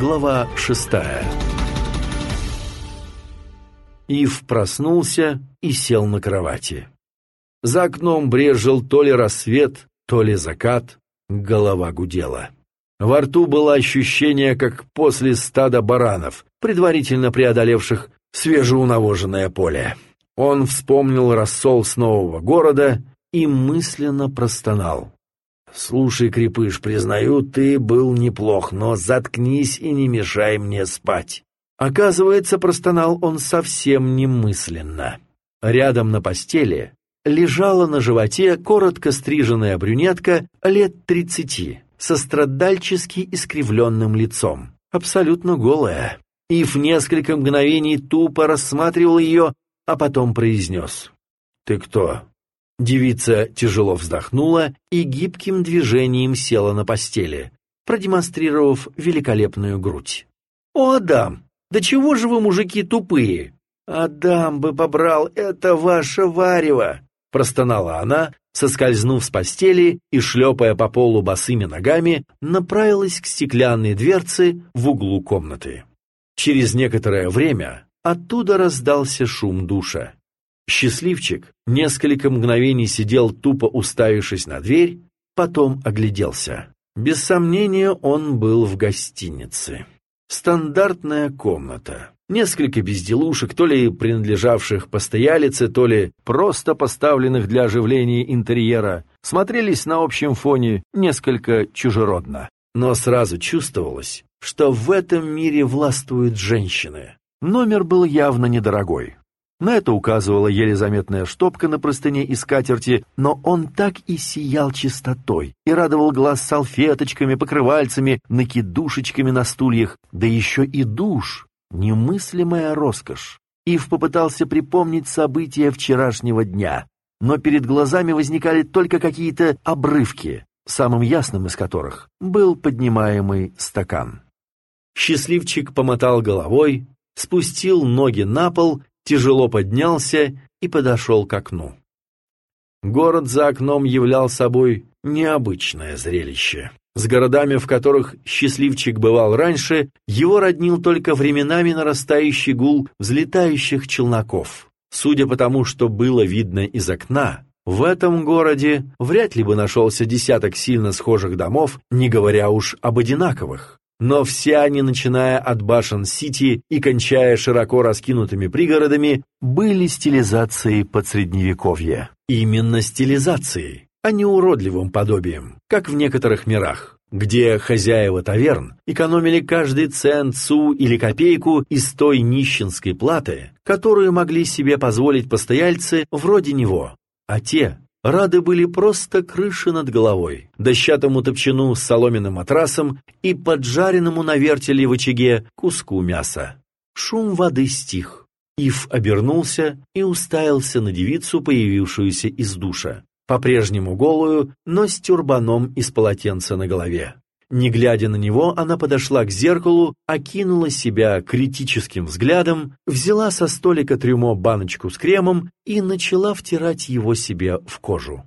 Глава шестая Ив проснулся и сел на кровати. За окном брежил то ли рассвет, то ли закат, голова гудела. Во рту было ощущение, как после стада баранов, предварительно преодолевших свежеунавоженное поле. Он вспомнил рассол с нового города и мысленно простонал. «Слушай, Крепыш, признаю, ты был неплох, но заткнись и не мешай мне спать». Оказывается, простонал он совсем немысленно. Рядом на постели лежала на животе коротко стриженная брюнетка лет тридцати, со страдальчески искривленным лицом, абсолютно голая. Ив несколько мгновений тупо рассматривал ее, а потом произнес. «Ты кто?» Девица тяжело вздохнула и гибким движением села на постели, продемонстрировав великолепную грудь. «О, Адам, да чего же вы, мужики, тупые? Адам бы побрал это ваше варево!» Простонала она, соскользнув с постели и, шлепая по полу босыми ногами, направилась к стеклянной дверце в углу комнаты. Через некоторое время оттуда раздался шум душа. Счастливчик несколько мгновений сидел, тупо уставившись на дверь, потом огляделся. Без сомнения, он был в гостинице. Стандартная комната. Несколько безделушек, то ли принадлежавших постоялице, то ли просто поставленных для оживления интерьера, смотрелись на общем фоне несколько чужеродно. Но сразу чувствовалось, что в этом мире властвуют женщины. Номер был явно недорогой. На это указывала еле заметная штопка на простыне и скатерти, но он так и сиял чистотой и радовал глаз салфеточками, покрывальцами, накидушечками на стульях, да еще и душ. Немыслимая роскошь. Ив попытался припомнить события вчерашнего дня, но перед глазами возникали только какие-то обрывки, самым ясным из которых был поднимаемый стакан. Счастливчик помотал головой, спустил ноги на пол тяжело поднялся и подошел к окну. Город за окном являл собой необычное зрелище. С городами, в которых счастливчик бывал раньше, его роднил только временами нарастающий гул взлетающих челноков. Судя по тому, что было видно из окна, в этом городе вряд ли бы нашелся десяток сильно схожих домов, не говоря уж об одинаковых. Но все они, начиная от башен-сити и кончая широко раскинутыми пригородами, были стилизацией под средневековье. Именно стилизацией, а не уродливым подобием, как в некоторых мирах, где хозяева таверн экономили каждый цент, су или копейку из той нищенской платы, которую могли себе позволить постояльцы вроде него, а те рады были просто крыши над головой, дощатому топчину с соломенным матрасом и поджаренному на вертеле в очаге куску мяса. Шум воды стих. Ив обернулся и уставился на девицу, появившуюся из душа, по-прежнему голую, но с тюрбаном из полотенца на голове. Не глядя на него, она подошла к зеркалу, окинула себя критическим взглядом, взяла со столика трюмо баночку с кремом и начала втирать его себе в кожу.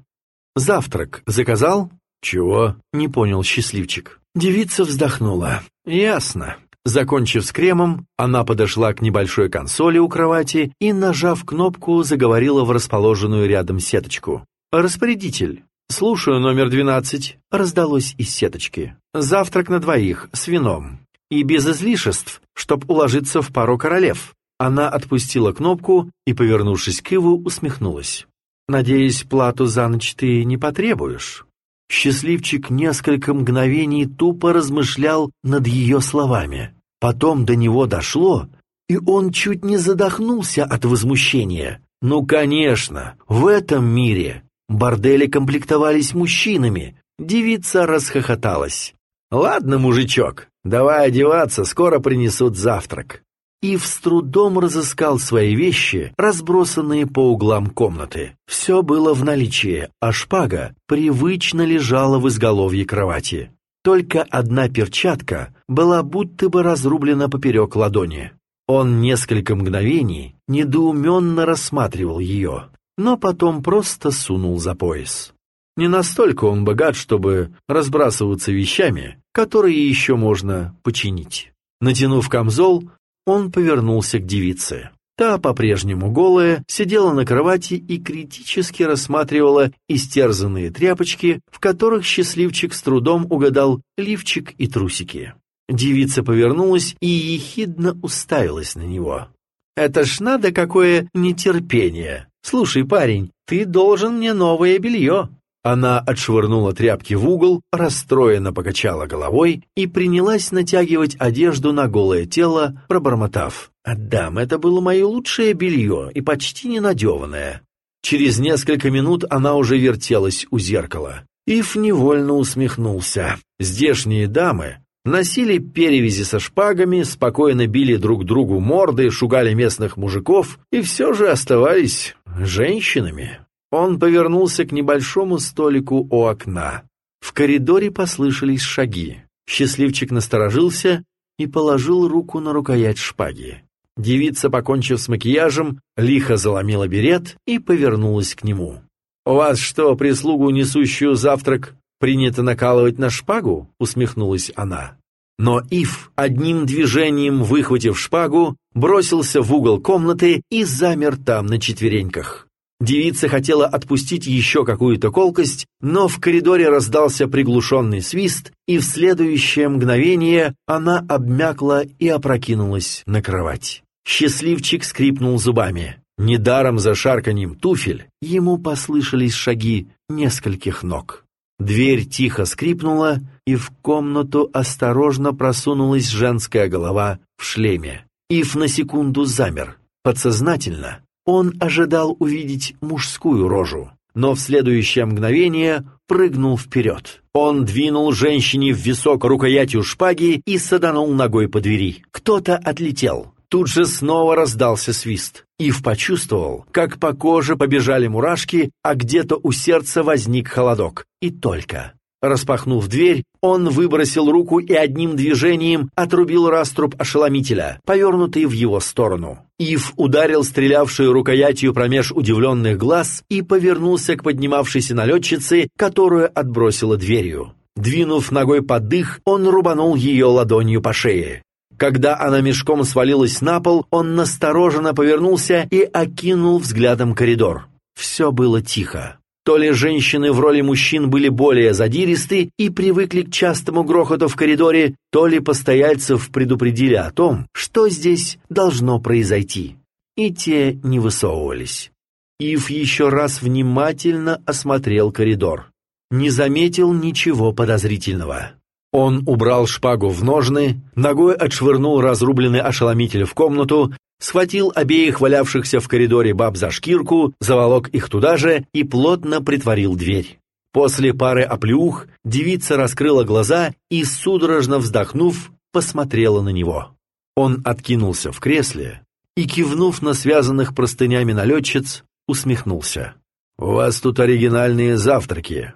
«Завтрак заказал?» «Чего?» — не понял счастливчик. Девица вздохнула. «Ясно». Закончив с кремом, она подошла к небольшой консоли у кровати и, нажав кнопку, заговорила в расположенную рядом сеточку. «Распорядитель, «Слушаю, номер двенадцать», — раздалось из сеточки. «Завтрак на двоих, с вином. И без излишеств, чтоб уложиться в пару королев». Она отпустила кнопку и, повернувшись к Иву, усмехнулась. «Надеюсь, плату за ночь ты не потребуешь?» Счастливчик несколько мгновений тупо размышлял над ее словами. Потом до него дошло, и он чуть не задохнулся от возмущения. «Ну, конечно, в этом мире Бордели комплектовались мужчинами. Девица расхохоталась. «Ладно, мужичок, давай одеваться, скоро принесут завтрак». Ив с трудом разыскал свои вещи, разбросанные по углам комнаты. Все было в наличии, а шпага привычно лежала в изголовье кровати. Только одна перчатка была будто бы разрублена поперек ладони. Он несколько мгновений недоуменно рассматривал ее но потом просто сунул за пояс. Не настолько он богат, чтобы разбрасываться вещами, которые еще можно починить. Натянув камзол, он повернулся к девице. Та, по-прежнему голая, сидела на кровати и критически рассматривала истерзанные тряпочки, в которых счастливчик с трудом угадал лифчик и трусики. Девица повернулась и ехидно уставилась на него. «Это ж надо какое нетерпение! Слушай, парень, ты должен мне новое белье!» Она отшвырнула тряпки в угол, расстроенно покачала головой и принялась натягивать одежду на голое тело, пробормотав. «Отдам, это было мое лучшее белье и почти ненадеванное». Через несколько минут она уже вертелась у зеркала. Ив невольно усмехнулся. Здешние дамы носили перевязи со шпагами, спокойно били друг другу морды, шугали местных мужиков и все же оставались женщинами. Он повернулся к небольшому столику у окна. В коридоре послышались шаги. Счастливчик насторожился и положил руку на рукоять шпаги. Девица, покончив с макияжем, лихо заломила берет и повернулась к нему. «У вас что, прислугу, несущую завтрак, принято накалывать на шпагу?» — усмехнулась она. Но Ив, одним движением выхватив шпагу, бросился в угол комнаты и замер там на четвереньках. Девица хотела отпустить еще какую-то колкость, но в коридоре раздался приглушенный свист, и в следующее мгновение она обмякла и опрокинулась на кровать. Счастливчик скрипнул зубами. Недаром за шарканьем туфель ему послышались шаги нескольких ног. Дверь тихо скрипнула, и в комнату осторожно просунулась женская голова в шлеме. Ив на секунду замер, подсознательно, он ожидал увидеть мужскую рожу, но в следующее мгновение прыгнул вперед. Он двинул женщине в висок рукоятью шпаги и саданул ногой по двери. Кто-то отлетел. Тут же снова раздался свист. Ив почувствовал, как по коже побежали мурашки, а где-то у сердца возник холодок. И только. Распахнув дверь, он выбросил руку и одним движением отрубил раструб ошеломителя, повернутый в его сторону. Ив ударил стрелявшую рукоятью промеж удивленных глаз и повернулся к поднимавшейся налетчице, которую отбросила дверью. Двинув ногой под дых, он рубанул ее ладонью по шее. Когда она мешком свалилась на пол, он настороженно повернулся и окинул взглядом коридор. Все было тихо. То ли женщины в роли мужчин были более задиристы и привыкли к частому грохоту в коридоре, то ли постояльцев предупредили о том, что здесь должно произойти. И те не высовывались. Ив еще раз внимательно осмотрел коридор. Не заметил ничего подозрительного. Он убрал шпагу в ножны, ногой отшвырнул разрубленный ошеломитель в комнату схватил обеих валявшихся в коридоре баб за шкирку, заволок их туда же и плотно притворил дверь. После пары оплеух девица раскрыла глаза и, судорожно вздохнув, посмотрела на него. Он откинулся в кресле и, кивнув на связанных простынями налетчиц, усмехнулся. «У вас тут оригинальные завтраки».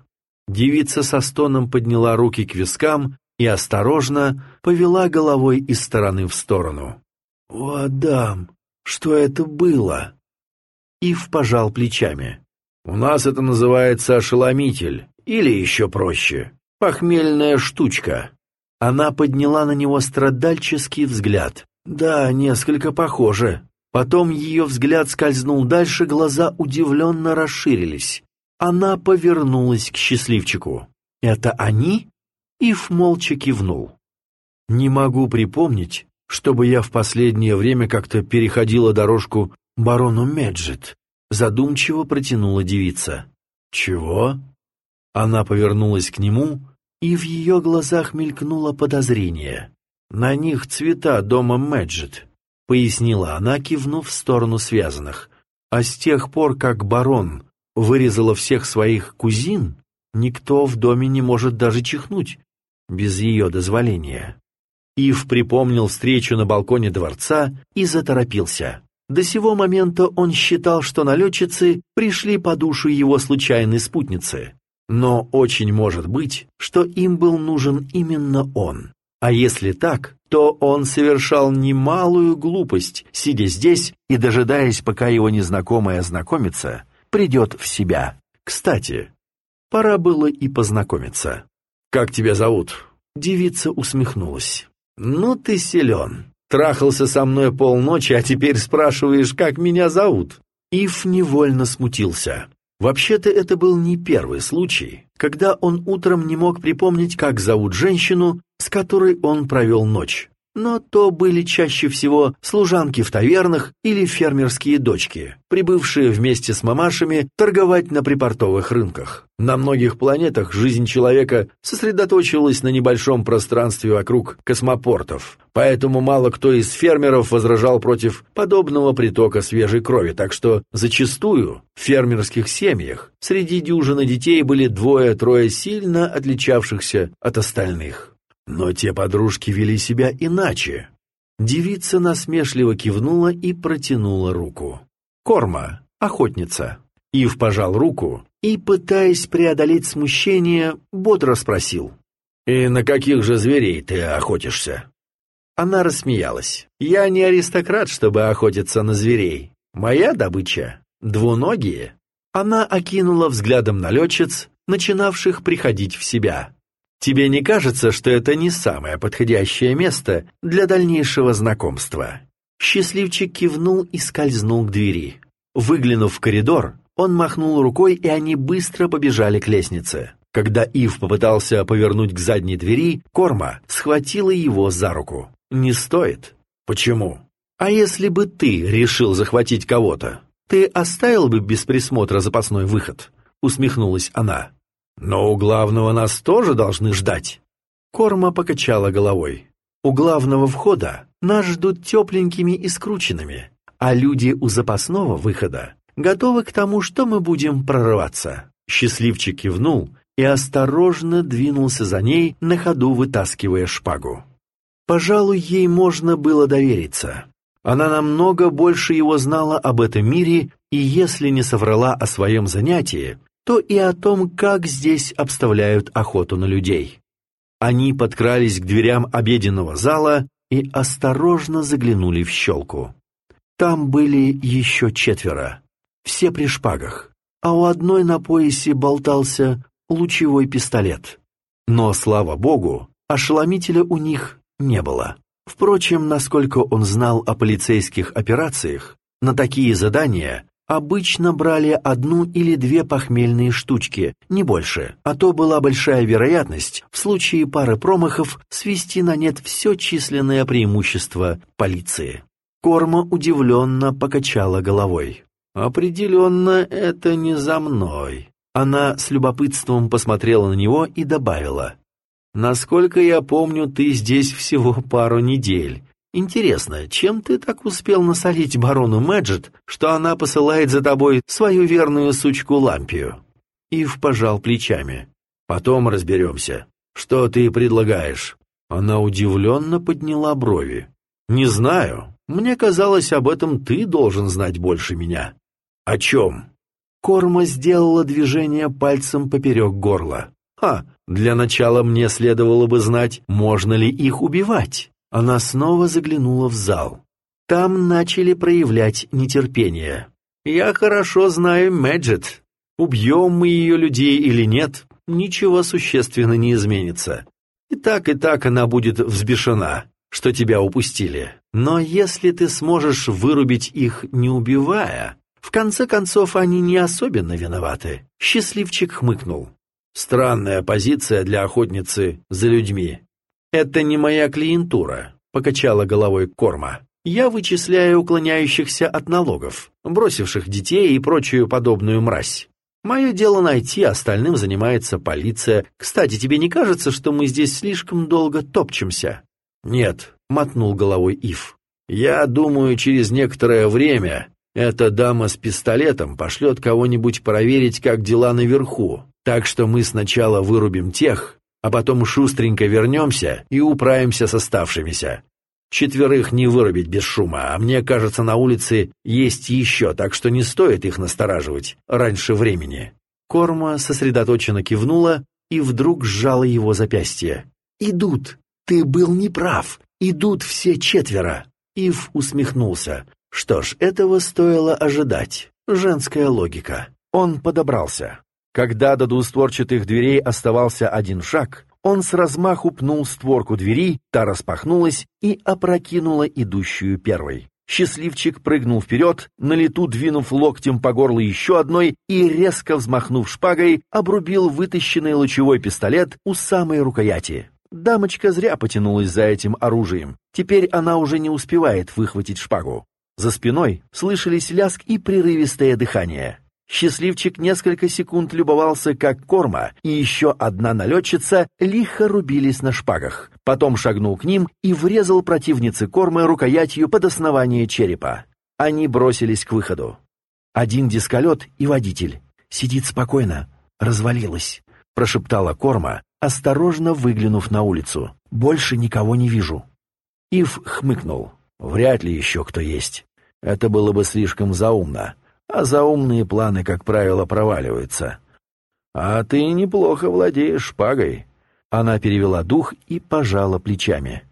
Девица со стоном подняла руки к вискам и осторожно повела головой из стороны в сторону. «О, Адам, что это было?» Ив пожал плечами. «У нас это называется ошеломитель, или еще проще, похмельная штучка». Она подняла на него страдальческий взгляд. «Да, несколько похоже». Потом ее взгляд скользнул дальше, глаза удивленно расширились. Она повернулась к счастливчику. «Это они?» Ив молча кивнул. «Не могу припомнить, чтобы я в последнее время как-то переходила дорожку барону Меджет», задумчиво протянула девица. «Чего?» Она повернулась к нему, и в ее глазах мелькнуло подозрение. «На них цвета дома Меджет», — пояснила она, кивнув в сторону связанных. «А с тех пор, как барон вырезала всех своих кузин, никто в доме не может даже чихнуть без ее дозволения». Ив припомнил встречу на балконе дворца и заторопился. До сего момента он считал, что налетчицы пришли по душу его случайной спутницы. Но очень может быть, что им был нужен именно он. А если так, то он совершал немалую глупость, сидя здесь и дожидаясь, пока его незнакомая знакомица придет в себя. Кстати, пора было и познакомиться. «Как тебя зовут?» Девица усмехнулась. «Ну ты силен. Трахался со мной полночи, а теперь спрашиваешь, как меня зовут?» Ив невольно смутился. Вообще-то это был не первый случай, когда он утром не мог припомнить, как зовут женщину, с которой он провел ночь но то были чаще всего служанки в тавернах или фермерские дочки, прибывшие вместе с мамашами торговать на припортовых рынках. На многих планетах жизнь человека сосредоточилась на небольшом пространстве вокруг космопортов, поэтому мало кто из фермеров возражал против подобного притока свежей крови, так что зачастую в фермерских семьях среди дюжины детей были двое-трое сильно отличавшихся от остальных. Но те подружки вели себя иначе. Девица насмешливо кивнула и протянула руку. «Корма, охотница». Ив пожал руку и, пытаясь преодолеть смущение, бодро спросил. «И на каких же зверей ты охотишься?» Она рассмеялась. «Я не аристократ, чтобы охотиться на зверей. Моя добыча — двуногие». Она окинула взглядом налетчиц, начинавших приходить в себя. Тебе не кажется, что это не самое подходящее место для дальнейшего знакомства?» Счастливчик кивнул и скользнул к двери. Выглянув в коридор, он махнул рукой, и они быстро побежали к лестнице. Когда Ив попытался повернуть к задней двери, Корма схватила его за руку. «Не стоит». «Почему?» «А если бы ты решил захватить кого-то, ты оставил бы без присмотра запасной выход?» Усмехнулась она. «Но у главного нас тоже должны ждать». Корма покачала головой. «У главного входа нас ждут тепленькими и скрученными, а люди у запасного выхода готовы к тому, что мы будем прорываться». Счастливчик кивнул и осторожно двинулся за ней, на ходу вытаскивая шпагу. Пожалуй, ей можно было довериться. Она намного больше его знала об этом мире, и если не соврала о своем занятии, то и о том, как здесь обставляют охоту на людей. Они подкрались к дверям обеденного зала и осторожно заглянули в щелку. Там были еще четверо, все при шпагах, а у одной на поясе болтался лучевой пистолет. Но, слава богу, ошеломителя у них не было. Впрочем, насколько он знал о полицейских операциях, на такие задания Обычно брали одну или две похмельные штучки, не больше, а то была большая вероятность в случае пары промахов свести на нет все численное преимущество полиции. Корма удивленно покачала головой. «Определенно, это не за мной». Она с любопытством посмотрела на него и добавила. «Насколько я помню, ты здесь всего пару недель, Интересно, чем ты так успел насолить барону Мэджет, что она посылает за тобой свою верную сучку Лампию?» Ив пожал плечами. «Потом разберемся. Что ты предлагаешь?» Она удивленно подняла брови. «Не знаю. Мне казалось, об этом ты должен знать больше меня». «О чем?» Корма сделала движение пальцем поперек горла. «Ха, для начала мне следовало бы знать, можно ли их убивать». Она снова заглянула в зал. Там начали проявлять нетерпение. «Я хорошо знаю Мэджет. Убьем мы ее людей или нет, ничего существенно не изменится. И так, и так она будет взбешена, что тебя упустили. Но если ты сможешь вырубить их, не убивая, в конце концов они не особенно виноваты». Счастливчик хмыкнул. «Странная позиция для охотницы за людьми. «Это не моя клиентура», — покачала головой Корма. «Я вычисляю уклоняющихся от налогов, бросивших детей и прочую подобную мразь. Мое дело найти, остальным занимается полиция. Кстати, тебе не кажется, что мы здесь слишком долго топчемся?» «Нет», — мотнул головой Ив. «Я думаю, через некоторое время эта дама с пистолетом пошлет кого-нибудь проверить, как дела наверху. Так что мы сначала вырубим тех, а потом шустренько вернемся и управимся с оставшимися. Четверых не вырубить без шума, а мне кажется, на улице есть еще, так что не стоит их настораживать раньше времени». Корма сосредоточенно кивнула и вдруг сжала его запястье. «Идут! Ты был неправ! Идут все четверо!» Ив усмехнулся. Что ж, этого стоило ожидать. Женская логика. Он подобрался. Когда до двустворчатых дверей оставался один шаг, Он с размаху пнул створку двери, та распахнулась и опрокинула идущую первой. Счастливчик прыгнул вперед, на лету двинув локтем по горлу еще одной и, резко взмахнув шпагой, обрубил вытащенный лучевой пистолет у самой рукояти. Дамочка зря потянулась за этим оружием. Теперь она уже не успевает выхватить шпагу. За спиной слышались ляск и прерывистое дыхание. Счастливчик несколько секунд любовался, как Корма и еще одна налетчица лихо рубились на шпагах. Потом шагнул к ним и врезал противнице Кормы рукоятью под основание черепа. Они бросились к выходу. Один дисколет и водитель. Сидит спокойно. Развалилась, прошептала Корма, осторожно выглянув на улицу. Больше никого не вижу. Ив хмыкнул. Вряд ли еще кто есть. Это было бы слишком заумно а заумные планы, как правило, проваливаются. «А ты неплохо владеешь шпагой». Она перевела дух и пожала плечами.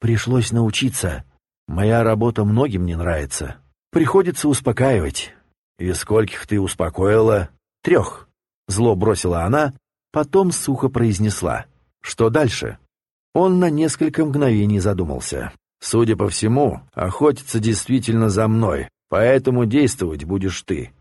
«Пришлось научиться. Моя работа многим не нравится. Приходится успокаивать». «И скольких ты успокоила?» «Трех». Зло бросила она, потом сухо произнесла. «Что дальше?» Он на несколько мгновений задумался. «Судя по всему, охотится действительно за мной, Поэтому действовать будешь ты».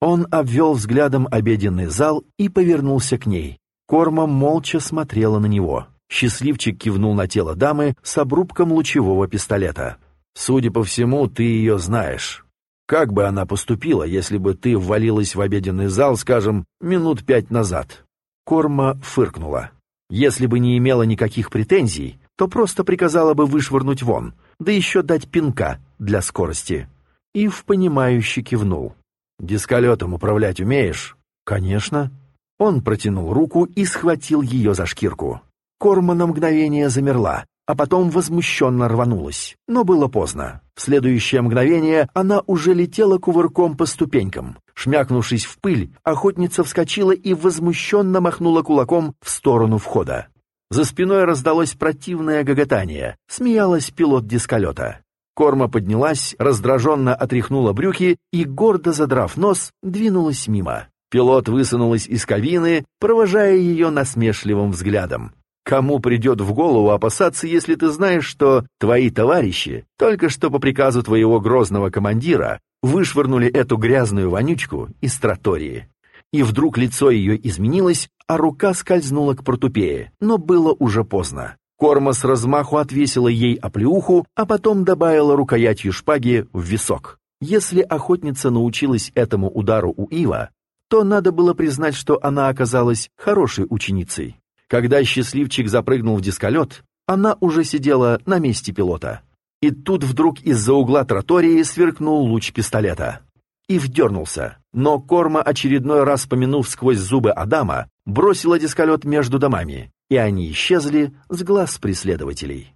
Он обвел взглядом обеденный зал и повернулся к ней. Корма молча смотрела на него. Счастливчик кивнул на тело дамы с обрубком лучевого пистолета. «Судя по всему, ты ее знаешь. Как бы она поступила, если бы ты ввалилась в обеденный зал, скажем, минут пять назад?» Корма фыркнула. «Если бы не имела никаких претензий, то просто приказала бы вышвырнуть вон, да еще дать пинка для скорости». Ив, понимающе кивнул. «Дисколетом управлять умеешь?» «Конечно». Он протянул руку и схватил ее за шкирку. Корма на мгновение замерла, а потом возмущенно рванулась. Но было поздно. В следующее мгновение она уже летела кувырком по ступенькам. Шмякнувшись в пыль, охотница вскочила и возмущенно махнула кулаком в сторону входа. За спиной раздалось противное гоготание. Смеялась пилот дисколета. Корма поднялась, раздраженно отряхнула брюки и, гордо задрав нос, двинулась мимо. Пилот высунулась из кабины, провожая ее насмешливым взглядом. Кому придет в голову опасаться, если ты знаешь, что твои товарищи только что по приказу твоего грозного командира вышвырнули эту грязную вонючку из тротории? И вдруг лицо ее изменилось, а рука скользнула к портупее, но было уже поздно. Корма с размаху отвесила ей оплеуху, а потом добавила рукоятью шпаги в висок. Если охотница научилась этому удару у Ива, то надо было признать, что она оказалась хорошей ученицей. Когда счастливчик запрыгнул в дисколет, она уже сидела на месте пилота. И тут вдруг из-за угла тротории сверкнул луч пистолета. Ив дернулся, но Корма, очередной раз помянув сквозь зубы Адама, бросила дисколет между домами, и они исчезли с глаз преследователей.